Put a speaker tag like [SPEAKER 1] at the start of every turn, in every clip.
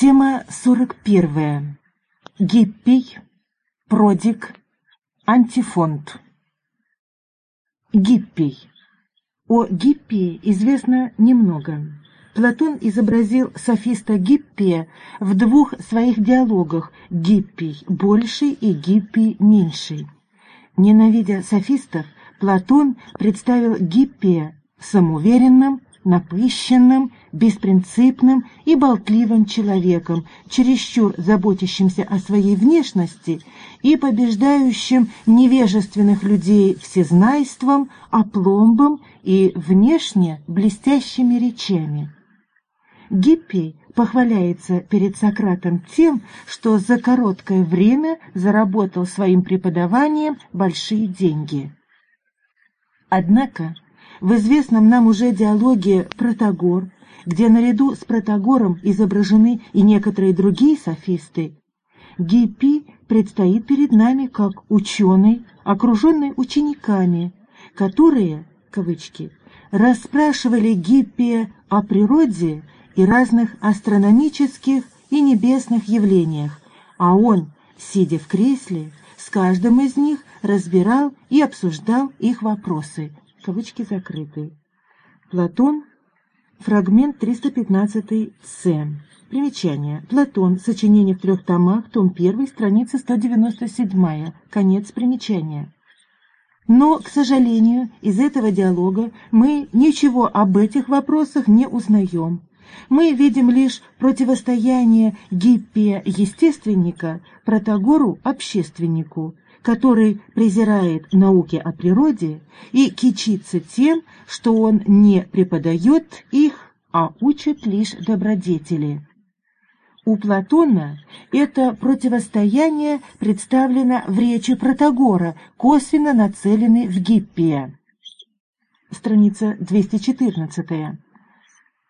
[SPEAKER 1] Тема 41. Гиппий, продик, антифонд. Гиппий. О Гиппии известно немного. Платон изобразил софиста Гиппия в двух своих диалогах «Гиппий больший» и «Гиппий меньший». Ненавидя софистов, Платон представил Гиппия самоуверенным, напыщенным, беспринципным и болтливым человеком, чересчур заботящимся о своей внешности и побеждающим невежественных людей всезнайством, опломбом и внешне блестящими речами. Гиппий похваляется перед Сократом тем, что за короткое время заработал своим преподаванием большие деньги. Однако в известном нам уже диалоге «Протагор», где наряду с Протагором изображены и некоторые другие софисты, Гиппи предстоит перед нами как ученый, окруженный учениками, которые, кавычки, расспрашивали Гиппия о природе и разных астрономических и небесных явлениях, а он, сидя в кресле, с каждым из них разбирал и обсуждал их вопросы, кавычки закрыты. Платон, фрагмент 315 С. Примечание. Платон. Сочинение в трех томах. Том 1. Страница 197. Конец примечания. Но, к сожалению, из этого диалога мы ничего об этих вопросах не узнаем. Мы видим лишь противостояние Гиппия-естественника Протагору-общественнику, который презирает науки о природе и кичится тем, что он не преподает их, а учит лишь добродетели. У Платона это противостояние представлено в речи Протагора, косвенно нацеленной в Гиппия. Страница 214.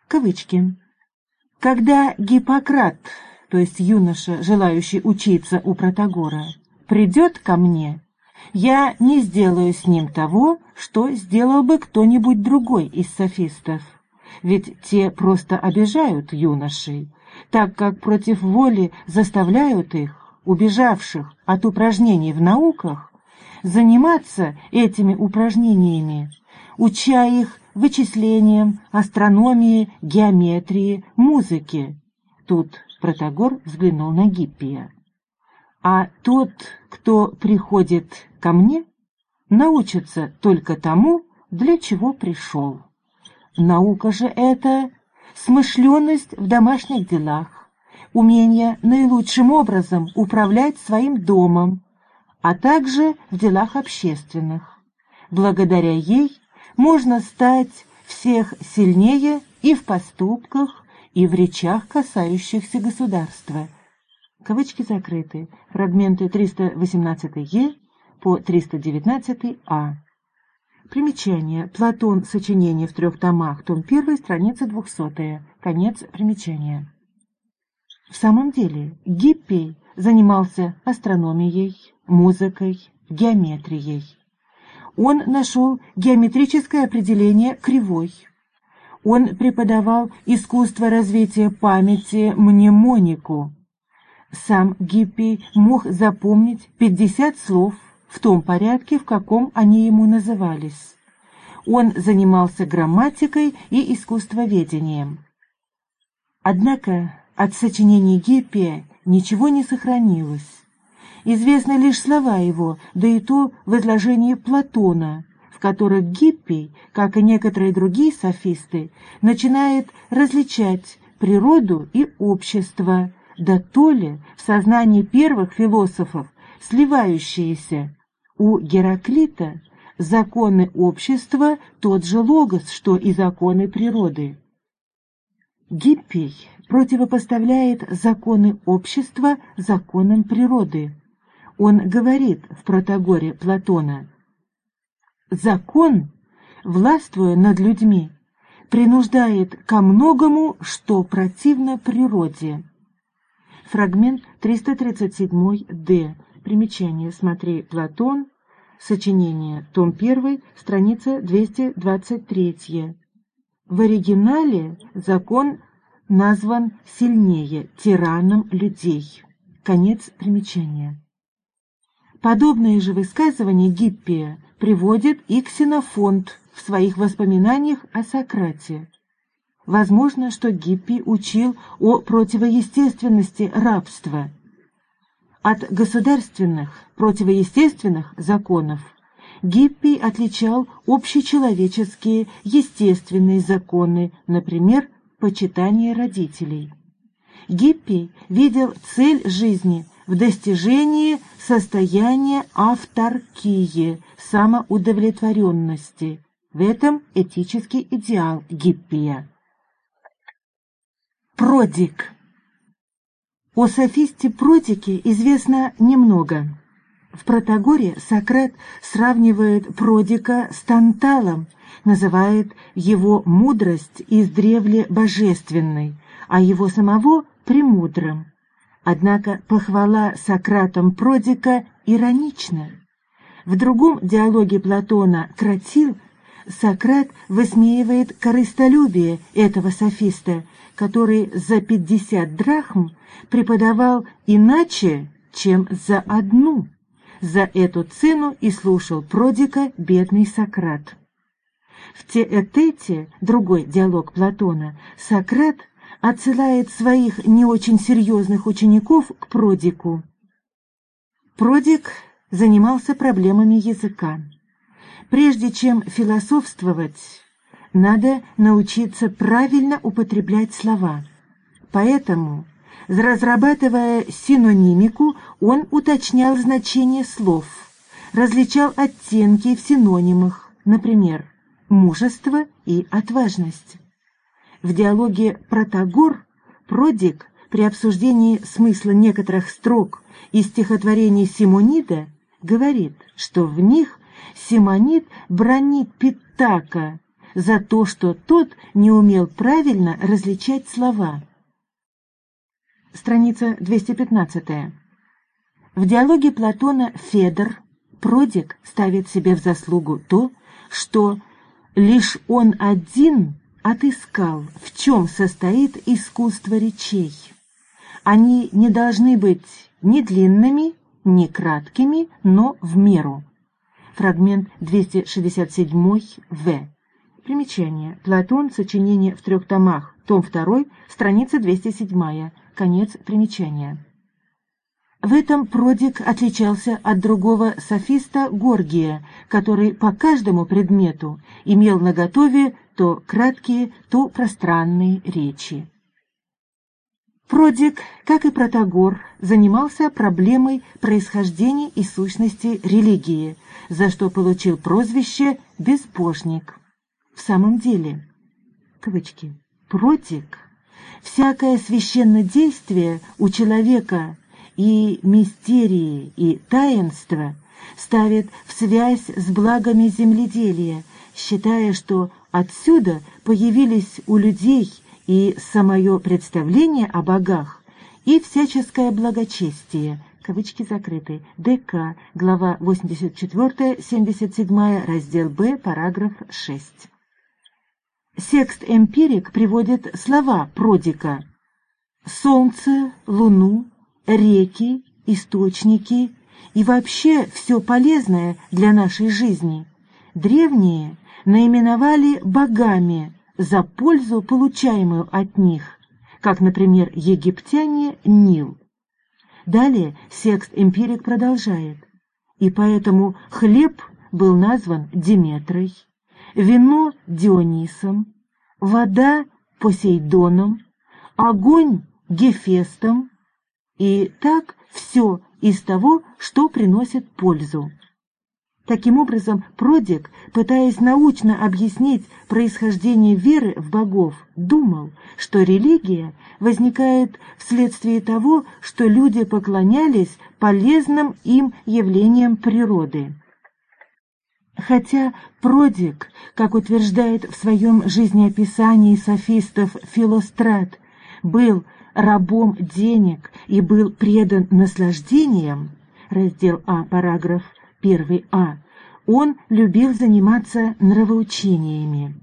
[SPEAKER 1] Кавычки. Когда Гиппократ, то есть юноша, желающий учиться у Протагора, придет ко мне, я не сделаю с ним того, что сделал бы кто-нибудь другой из софистов. Ведь те просто обижают юношей, так как против воли заставляют их, убежавших от упражнений в науках, заниматься этими упражнениями, уча их вычислениям, астрономии, геометрии, музыке. Тут Протагор взглянул на Гиппия. А тот, кто приходит ко мне, научится только тому, для чего пришел. Наука же это смышленность в домашних делах, умение наилучшим образом управлять своим домом, а также в делах общественных. Благодаря ей можно стать всех сильнее и в поступках, и в речах, касающихся государства – Кавычки закрыты. Фрагменты 318-Е по 319-А. Примечание. Платон. Сочинение в трех томах. Том 1. Страница 200. Конец примечания. В самом деле, Гиппий занимался астрономией, музыкой, геометрией. Он нашел геометрическое определение кривой. Он преподавал искусство развития памяти мнемонику, сам Гиппий мог запомнить пятьдесят слов в том порядке, в каком они ему назывались. Он занимался грамматикой и искусствоведением. Однако от сочинений Гиппия ничего не сохранилось. Известны лишь слова его, да и то в изложении Платона, в которых Гиппий, как и некоторые другие софисты, начинает различать природу и общество, да то ли в сознании первых философов сливающиеся. У Гераклита законы общества тот же логос, что и законы природы. Гиппий противопоставляет законы общества законам природы. Он говорит в Протагоре Платона «Закон, властвуя над людьми, принуждает ко многому, что противно природе». Фрагмент 337-д. Примечание. Смотри Платон. Сочинение. Том 1. Страница 223. В оригинале закон назван сильнее тираном людей. Конец примечания. Подобное же высказывание Гиппия приводит и Ксенофонт в своих воспоминаниях о Сократе. Возможно, что Гиппий учил о противоестественности рабства. От государственных противоестественных законов Гиппий отличал общечеловеческие естественные законы, например, почитание родителей. Гиппий видел цель жизни в достижении состояния авторкии, самоудовлетворенности. В этом этический идеал Гиппия. Продик О софисте Продике известно немного. В Протагоре Сократ сравнивает Продика с Танталом, называет его мудрость издревле божественной, а его самого – премудрым. Однако похвала Сократом Продика иронична. В другом диалоге Платона «Кратил» Сократ высмеивает корыстолюбие этого софиста, который за пятьдесят драхм преподавал иначе, чем за одну. За эту цену и слушал Продика бедный Сократ. В Теэтете, другой диалог Платона, Сократ отсылает своих не очень серьезных учеников к Продику. Продик занимался проблемами языка. Прежде чем философствовать, надо научиться правильно употреблять слова. Поэтому, разрабатывая синонимику, он уточнял значение слов, различал оттенки в синонимах, например, мужество и отважность. В диалоге «Протагор» Продик при обсуждении смысла некоторых строк из стихотворений Симонида говорит, что в них Симонид бронит Питака за то, что тот не умел правильно различать слова. Страница 215. В диалоге Платона «Федор» Продик ставит себе в заслугу то, что лишь он один отыскал, в чем состоит искусство речей. Они не должны быть ни длинными, ни краткими, но в меру. Фрагмент 267 В. Примечание. Платон. Сочинение в трех томах. Том 2. Страница 207. Конец примечания. В этом Продик отличался от другого софиста Горгия, который по каждому предмету имел наготове то краткие, то пространные речи. Продик, как и Протагор, занимался проблемой происхождения и сущности религии, за что получил прозвище «безбожник». В самом деле, кавычки, Продик, всякое священное действие у человека – и мистерии, и таинства ставит в связь с благами земледелия, считая, что отсюда появились у людей и самое представление о богах, и всяческое благочестие, кавычки закрыты, ДК, глава 84-77, раздел Б, параграф 6. Секст-эмпирик приводит слова Продика «Солнце, Луну, реки, источники и вообще все полезное для нашей жизни древние наименовали богами за пользу, получаемую от них, как, например, египтяне Нил. Далее секст-эмпирик продолжает. И поэтому хлеб был назван Диметрой, вино – Дионисом, вода – Посейдоном, огонь – Гефестом, и так все из того, что приносит пользу. Таким образом, Продик, пытаясь научно объяснить происхождение веры в богов, думал, что религия возникает вследствие того, что люди поклонялись полезным им явлениям природы. Хотя Продик, как утверждает в своем жизнеописании софистов Филострат, был рабом денег и был предан наслаждениям, раздел А, параграф 1а, он любил заниматься нравоучениями.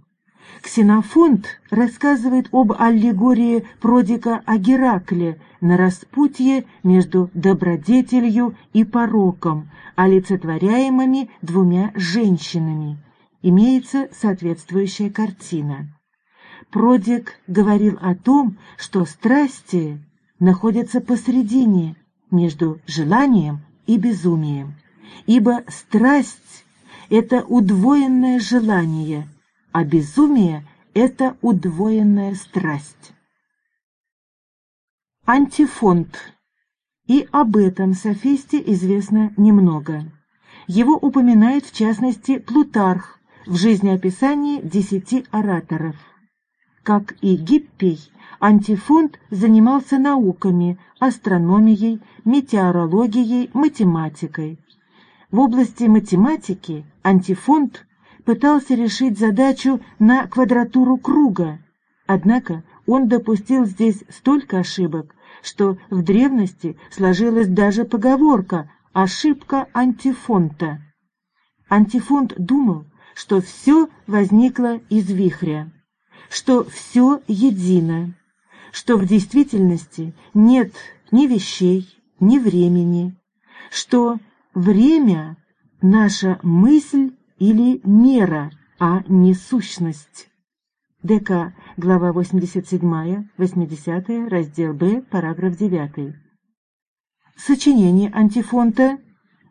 [SPEAKER 1] Ксенофонт рассказывает об аллегории Продика о Геракле на распутье между добродетелью и пороком, олицетворяемыми двумя женщинами. Имеется соответствующая картина. Продик говорил о том, что страсти находятся посредине между желанием и безумием, ибо страсть — это удвоенное желание, а безумие — это удвоенная страсть. Антифонд. И об этом софисте известно немного. Его упоминает в частности Плутарх в жизнеописании десяти ораторов. Как и Гиппий, антифонд занимался науками, астрономией, метеорологией, математикой. В области математики антифонд пытался решить задачу на квадратуру круга, однако он допустил здесь столько ошибок, что в древности сложилась даже поговорка «ошибка антифонта». Антифонт думал, что все возникло из вихря что все едино, что в действительности нет ни вещей, ни времени, что время — наша мысль или мера, а не сущность. ДК, глава 87, 80, раздел Б, параграф 9. Сочинение антифонта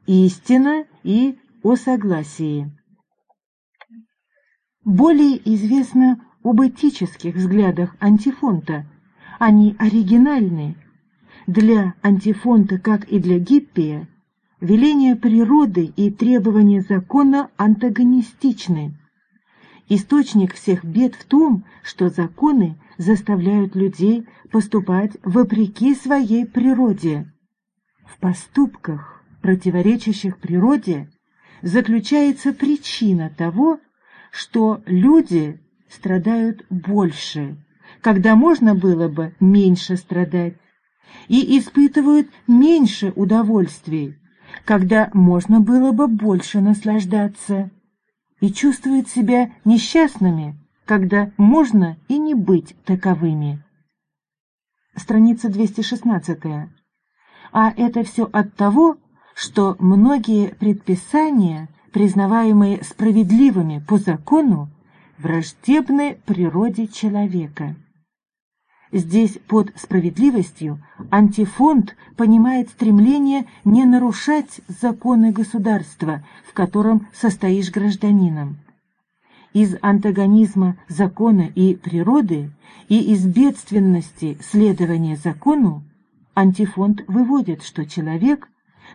[SPEAKER 1] «Истина» и «О согласии». Более известно об этических взглядах антифонта. Они оригинальны. Для антифонта, как и для Гиппия, веления природы и требования закона антагонистичны. Источник всех бед в том, что законы заставляют людей поступать вопреки своей природе. В поступках, противоречащих природе, заключается причина того, что люди страдают больше, когда можно было бы меньше страдать, и испытывают меньше удовольствий, когда можно было бы больше наслаждаться, и чувствуют себя несчастными, когда можно и не быть таковыми. Страница 216. А это все от того, что многие предписания, признаваемые справедливыми по закону, враждебны природе человека. Здесь под справедливостью антифонд понимает стремление не нарушать законы государства, в котором состоишь гражданином. Из антагонизма закона и природы и из бедственности следования закону антифонд выводит, что человек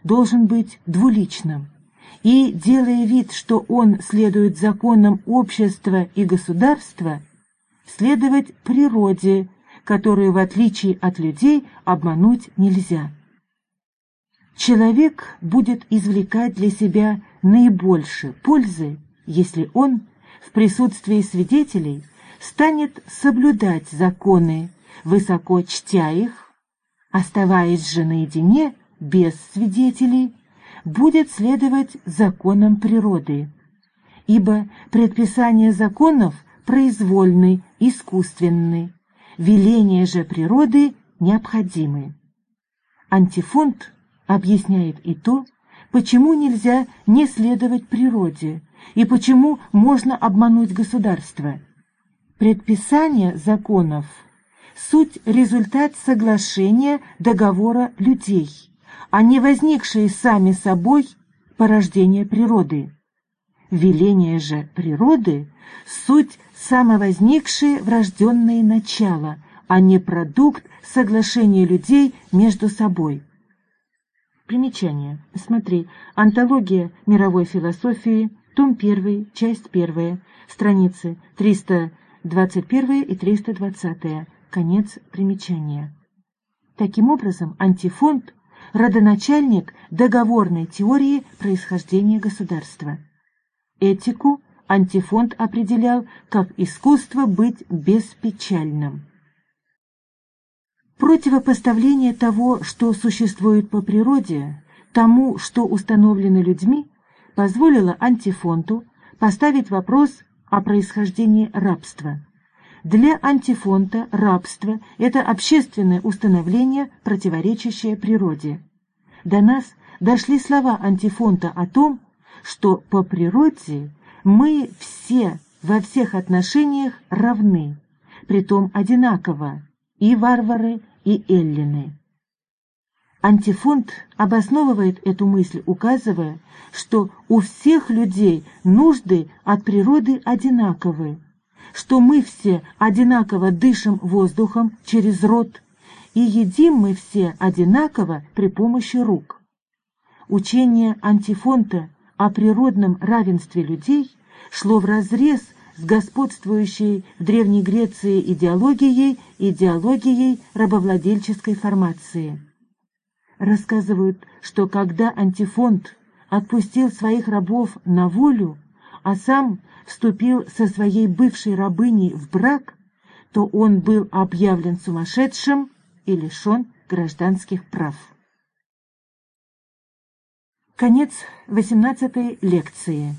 [SPEAKER 1] должен быть двуличным – и, делая вид, что он следует законам общества и государства, следовать природе, которую, в отличие от людей, обмануть нельзя. Человек будет извлекать для себя наибольше пользы, если он в присутствии свидетелей станет соблюдать законы, высоко чтя их, оставаясь же наедине без свидетелей будет следовать законам природы, ибо предписание законов произвольны, искусственны, веления же природы необходимы. Антифонд объясняет и то, почему нельзя не следовать природе и почему можно обмануть государство. Предписание законов – суть результат соглашения договора людей – а не возникшие сами собой порождения природы. Веление же природы — суть самовозникшие врожденные начала, а не продукт соглашения людей между собой. Примечание. Смотри. Антология мировой философии, том 1, часть 1, страницы 321 и 320. Конец примечания. Таким образом, антифонд родоначальник договорной теории происхождения государства. Этику антифонд определял как искусство быть беспечальным. Противопоставление того, что существует по природе, тому, что установлено людьми, позволило антифонту поставить вопрос о происхождении рабства. Для антифонта рабство – это общественное установление, противоречащее природе. До нас дошли слова антифонта о том, что по природе мы все во всех отношениях равны, притом одинаково, и варвары, и эллины. Антифонт обосновывает эту мысль, указывая, что у всех людей нужды от природы одинаковы, что мы все одинаково дышим воздухом через рот, и едим мы все одинаково при помощи рук. Учение антифонта о природном равенстве людей шло вразрез с господствующей в Древней Греции идеологией, идеологией рабовладельческой формации. Рассказывают, что когда антифонт отпустил своих рабов на волю, а сам вступил со своей бывшей рабыней в брак, то он был объявлен сумасшедшим и лишен гражданских прав. Конец 18 лекции.